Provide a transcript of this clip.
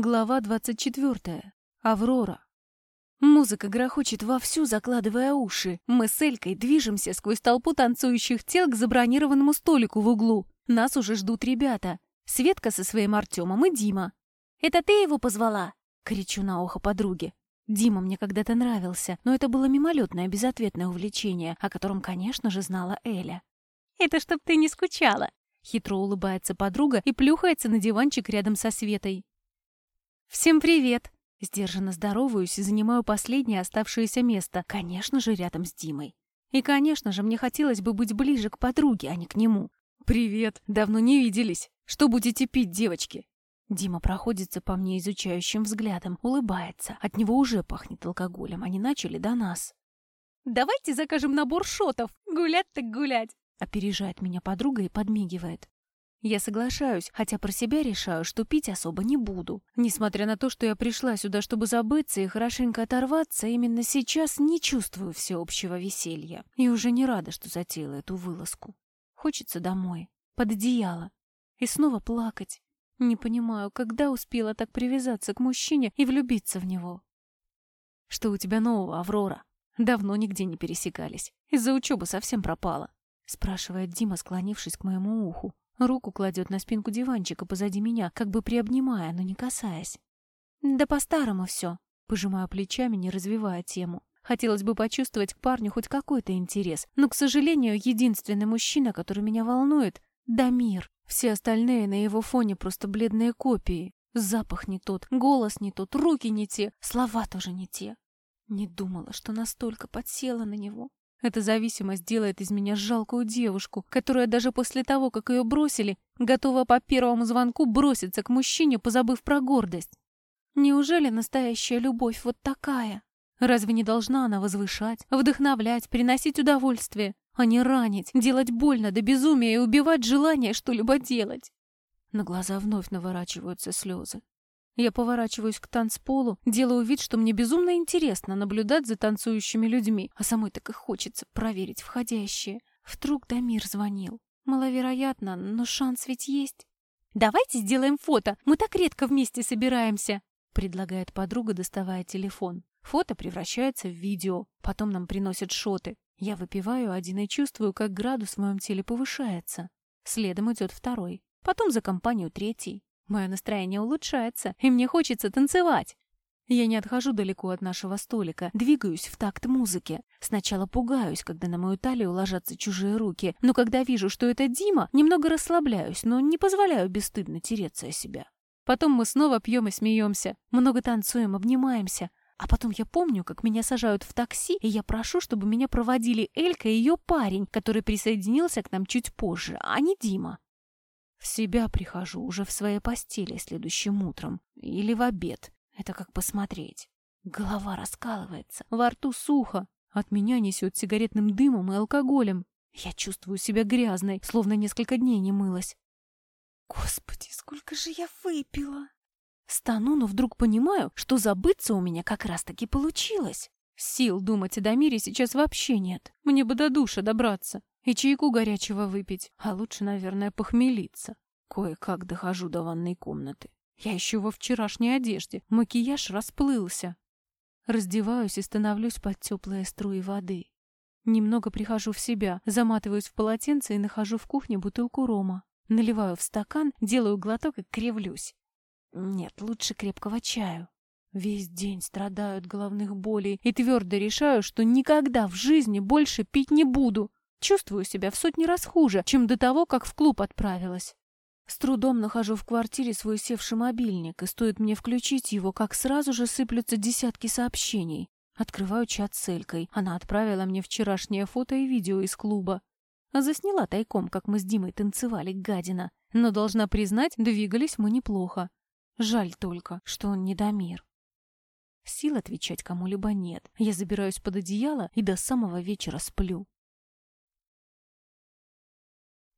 Глава 24. Аврора. Музыка грохочет вовсю, закладывая уши. Мы с Элькой движемся сквозь толпу танцующих тел к забронированному столику в углу. Нас уже ждут ребята. Светка со своим Артемом и Дима. «Это ты его позвала?» — кричу на ухо подруге. Дима мне когда-то нравился, но это было мимолетное, безответное увлечение, о котором, конечно же, знала Эля. «Это чтоб ты не скучала!» Хитро улыбается подруга и плюхается на диванчик рядом со Светой. «Всем привет!» Сдержанно здороваюсь и занимаю последнее оставшееся место, конечно же, рядом с Димой. И, конечно же, мне хотелось бы быть ближе к подруге, а не к нему. «Привет! Давно не виделись! Что будете пить, девочки?» Дима проходится по мне изучающим взглядом, улыбается. От него уже пахнет алкоголем, они начали до нас. «Давайте закажем набор шотов! Гулять так гулять!» Опережает меня подруга и подмигивает. Я соглашаюсь, хотя про себя решаю, что пить особо не буду. Несмотря на то, что я пришла сюда, чтобы забыться и хорошенько оторваться, именно сейчас не чувствую всеобщего веселья. И уже не рада, что затеяла эту вылазку. Хочется домой, под одеяло. И снова плакать. Не понимаю, когда успела так привязаться к мужчине и влюбиться в него. Что у тебя нового, Аврора? Давно нигде не пересекались. Из-за учебы совсем пропала. Спрашивает Дима, склонившись к моему уху. Руку кладет на спинку диванчика позади меня, как бы приобнимая, но не касаясь. «Да по-старому все», — пожимаю плечами, не развивая тему. Хотелось бы почувствовать к парню хоть какой-то интерес, но, к сожалению, единственный мужчина, который меня волнует — Дамир. Все остальные на его фоне просто бледные копии. Запах не тот, голос не тот, руки не те, слова тоже не те. Не думала, что настолько подсела на него. Эта зависимость делает из меня жалкую девушку, которая даже после того, как ее бросили, готова по первому звонку броситься к мужчине, позабыв про гордость. Неужели настоящая любовь вот такая? Разве не должна она возвышать, вдохновлять, приносить удовольствие, а не ранить, делать больно до безумия и убивать желание что-либо делать? На глаза вновь наворачиваются слезы. Я поворачиваюсь к танцполу, делаю вид, что мне безумно интересно наблюдать за танцующими людьми, а самой так и хочется проверить входящие. Вдруг Дамир звонил. Маловероятно, но шанс ведь есть. «Давайте сделаем фото, мы так редко вместе собираемся», предлагает подруга, доставая телефон. Фото превращается в видео, потом нам приносят шоты. Я выпиваю один и чувствую, как градус в моем теле повышается. Следом идет второй, потом за компанию третий. Мое настроение улучшается, и мне хочется танцевать. Я не отхожу далеко от нашего столика, двигаюсь в такт музыки. Сначала пугаюсь, когда на мою талию ложатся чужие руки, но когда вижу, что это Дима, немного расслабляюсь, но не позволяю бесстыдно тереться о себя. Потом мы снова пьем и смеемся, много танцуем, обнимаемся. А потом я помню, как меня сажают в такси, и я прошу, чтобы меня проводили Элька и ее парень, который присоединился к нам чуть позже, а не Дима. В себя прихожу уже в своей постели следующим утром. Или в обед. Это как посмотреть. Голова раскалывается, во рту сухо. От меня несет сигаретным дымом и алкоголем. Я чувствую себя грязной, словно несколько дней не мылась. Господи, сколько же я выпила! Стану, но вдруг понимаю, что забыться у меня как раз-таки получилось. Сил думать о Дамире сейчас вообще нет. Мне бы до душа добраться. И чайку горячего выпить, а лучше, наверное, похмелиться. Кое-как дохожу до ванной комнаты. Я еще во вчерашней одежде, макияж расплылся. Раздеваюсь и становлюсь под теплые струи воды. Немного прихожу в себя, заматываюсь в полотенце и нахожу в кухне бутылку рома. Наливаю в стакан, делаю глоток и кривлюсь. Нет, лучше крепкого чаю. Весь день страдаю от головных болей и твердо решаю, что никогда в жизни больше пить не буду. Чувствую себя в сотни раз хуже, чем до того, как в клуб отправилась. С трудом нахожу в квартире свой севший мобильник, и стоит мне включить его, как сразу же сыплются десятки сообщений. Открываю чат с Элькой. Она отправила мне вчерашнее фото и видео из клуба. Засняла тайком, как мы с Димой танцевали, гадина. Но, должна признать, двигались мы неплохо. Жаль только, что он не Дамир. Сил отвечать кому-либо нет. Я забираюсь под одеяло и до самого вечера сплю.